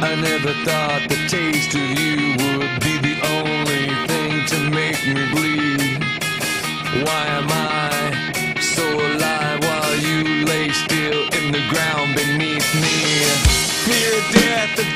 I never thought the taste of you would be the only thing to make me bleed. Why am I so alive while you lay still in the ground beneath me? Fear death, the